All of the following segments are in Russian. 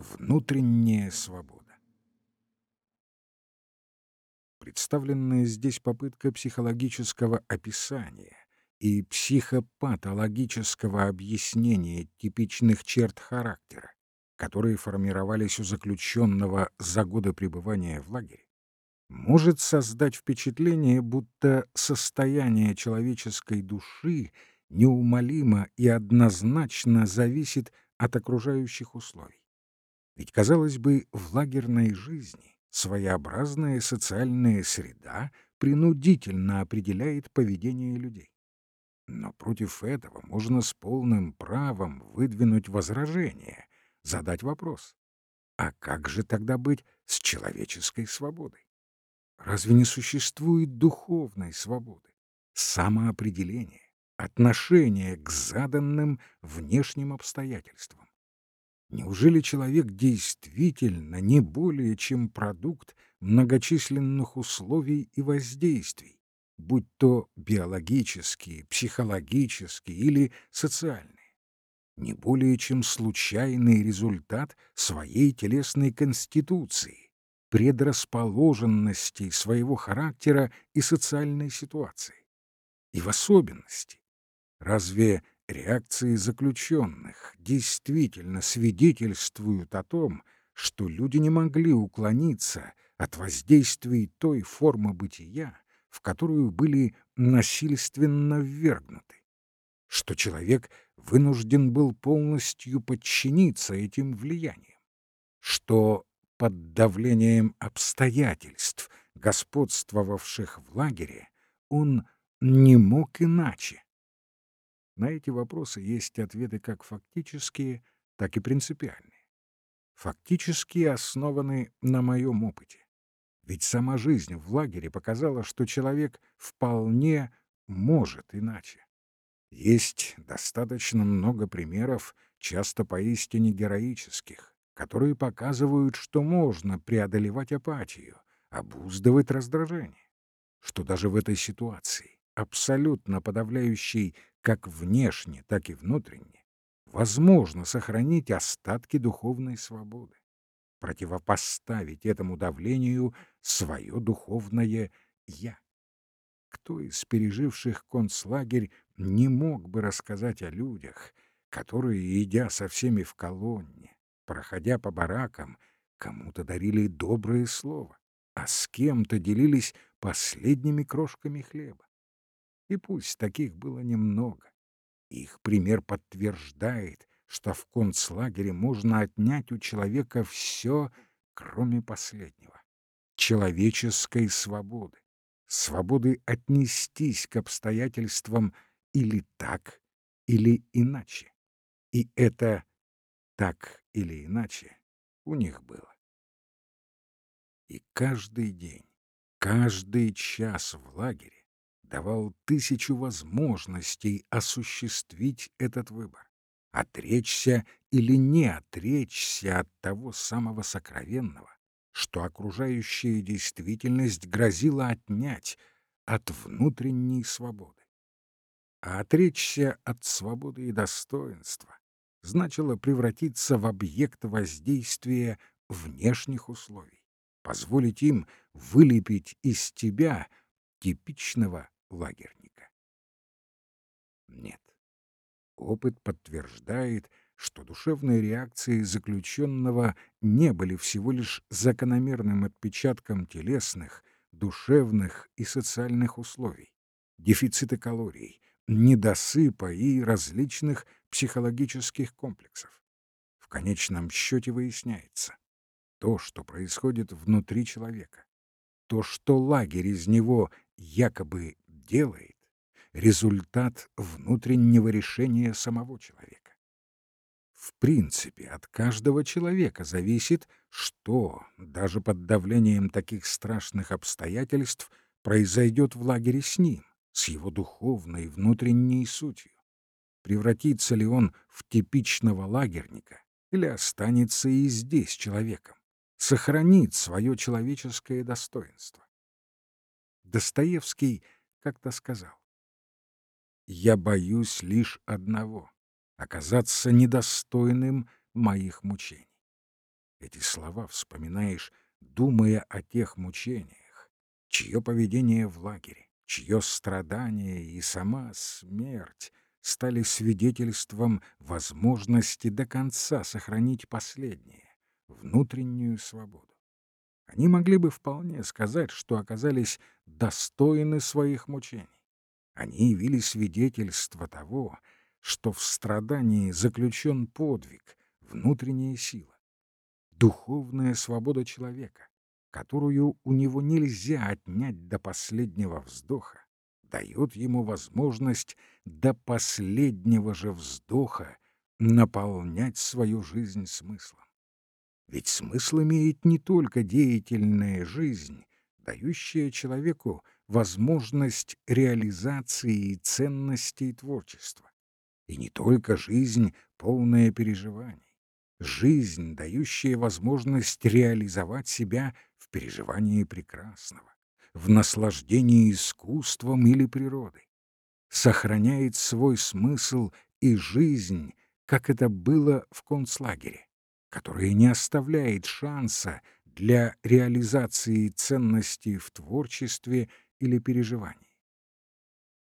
Внутренняя свобода. Представленная здесь попытка психологического описания и психопатологического объяснения типичных черт характера, которые формировались у заключенного за годы пребывания в лагере, может создать впечатление, будто состояние человеческой души неумолимо и однозначно зависит от окружающих условий. Ведь, казалось бы, в лагерной жизни своеобразная социальная среда принудительно определяет поведение людей. Но против этого можно с полным правом выдвинуть возражение, задать вопрос. А как же тогда быть с человеческой свободой? Разве не существует духовной свободы, самоопределения, отношения к заданным внешним обстоятельствам? Неужели человек действительно не более чем продукт многочисленных условий и воздействий, будь то биологические, психологические или социальные? Не более чем случайный результат своей телесной конституции, предрасположенности своего характера и социальной ситуации? И в особенности, разве Реакции заключенных действительно свидетельствуют о том, что люди не могли уклониться от воздействий той формы бытия, в которую были насильственно ввергнуты, что человек вынужден был полностью подчиниться этим влияниям, что под давлением обстоятельств, господствовавших в лагере, он не мог иначе, на эти вопросы есть ответы как фактические, так и принципиальные. Фактические основаны на моем опыте. Ведь сама жизнь в лагере показала, что человек вполне может иначе. Есть достаточно много примеров, часто поистине героических, которые показывают, что можно преодолевать апатию, обуздывать раздражение, что даже в этой ситуации абсолютно подавляющей как внешне, так и внутренне, возможно сохранить остатки духовной свободы, противопоставить этому давлению свое духовное «я». Кто из переживших концлагерь не мог бы рассказать о людях, которые, идя со всеми в колонне, проходя по баракам, кому-то дарили доброе слово, а с кем-то делились последними крошками хлеба? И пусть таких было немного. Их пример подтверждает, что в концлагере можно отнять у человека все, кроме последнего — человеческой свободы, свободы отнестись к обстоятельствам или так, или иначе. И это так или иначе у них было. И каждый день, каждый час в лагере давал тысячу возможностей осуществить этот выбор. Отречься или не отречься от того самого сокровенного, что окружающая действительность грозила отнять от внутренней свободы. А отречься от свободы и достоинства значило превратиться в объект воздействия внешних условий, позволить им вылепить из тебя типичного лагерника. Нет. Опыт подтверждает, что душевные реакции заключенного не были всего лишь закономерным отпечатком телесных, душевных и социальных условий, дефицита калорий, недосыпа и различных психологических комплексов. В конечном счете выясняется, то, что происходит внутри человека, то, что лагерь из него якобы делает, результат внутреннего решения самого человека. В принципе, от каждого человека зависит, что, даже под давлением таких страшных обстоятельств, произойдет в лагере с ним, с его духовной внутренней сутью. Превратится ли он в типичного лагерника или останется и здесь человеком, сохранит свое человеческое достоинство. Достоевский — как-то сказал. «Я боюсь лишь одного — оказаться недостойным моих мучений». Эти слова вспоминаешь, думая о тех мучениях, чье поведение в лагере, чье страдание и сама смерть стали свидетельством возможности до конца сохранить последнее, внутреннюю свободу. Они могли бы вполне сказать, что оказались достойны своих мучений. Они явили свидетельство того, что в страдании заключен подвиг, внутренняя сила, духовная свобода человека, которую у него нельзя отнять до последнего вздоха, дает ему возможность до последнего же вздоха наполнять свою жизнь смыслом. Ведь смысл имеет не только деятельная жизнь, дающая человеку возможность реализации ценностей творчества, и не только жизнь, полная переживаний, жизнь, дающая возможность реализовать себя в переживании прекрасного, в наслаждении искусством или природой, сохраняет свой смысл и жизнь, как это было в концлагере которое не оставляет шанса для реализации ценностей в творчестве или переживании.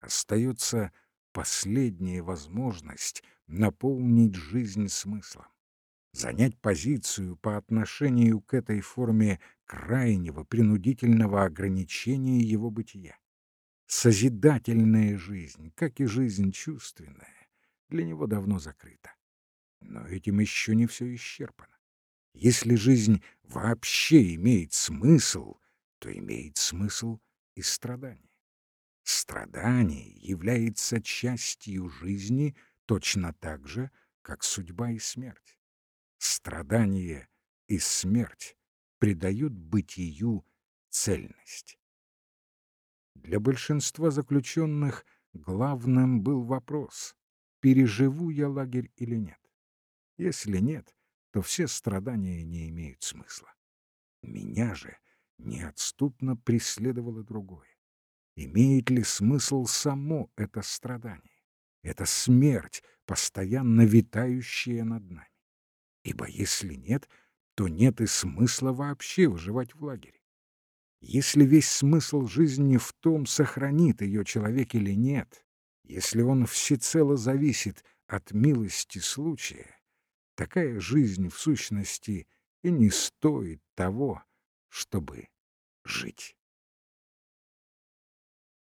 Остается последняя возможность наполнить жизнь смыслом, занять позицию по отношению к этой форме крайнего принудительного ограничения его бытия. Созидательная жизнь, как и жизнь чувственная, для него давно закрыта. Но этим еще не все исчерпано. Если жизнь вообще имеет смысл, то имеет смысл и страдание. Страдание является частью жизни точно так же, как судьба и смерть. Страдание и смерть придают бытию цельность. Для большинства заключенных главным был вопрос, переживу я лагерь или нет. Если нет, то все страдания не имеют смысла. Меня же неотступно преследовало другое. Имеет ли смысл само это страдание? Это смерть, постоянно витающая над нами. Ибо если нет, то нет и смысла вообще выживать в лагере. Если весь смысл жизни в том, сохранит ее человек или нет, если он всецело зависит от милости случая, Такая жизнь, в сущности, и не стоит того, чтобы жить.